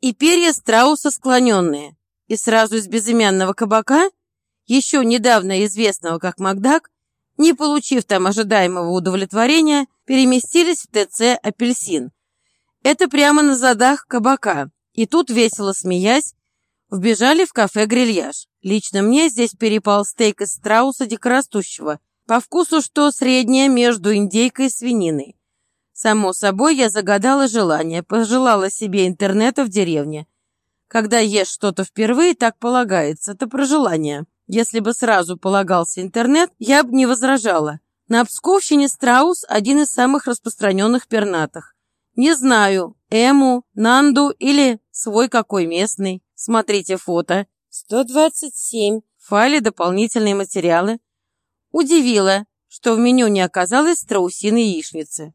и перья страуса склоненные. И сразу из безымянного кабака, еще недавно известного как Макдак, не получив там ожидаемого удовлетворения, переместились в ТЦ «Апельсин». Это прямо на задах кабака. И тут, весело смеясь, вбежали в кафе «Грильяж». Лично мне здесь перепал стейк из страуса дикорастущего. По вкусу что среднее между индейкой и свининой. Само собой, я загадала желание, пожелала себе интернета в деревне. Когда ешь что-то впервые, так полагается, это про желание. Если бы сразу полагался интернет, я бы не возражала. На Псковщине страус – один из самых распространенных пернатых. Не знаю, Эму, Нанду или свой какой местный. Смотрите фото. 127. В файле дополнительные материалы. Удивило, что в меню не оказалось страусиной яичницы.